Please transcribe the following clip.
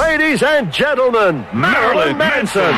Ladies and gentlemen, Marilyn Manson.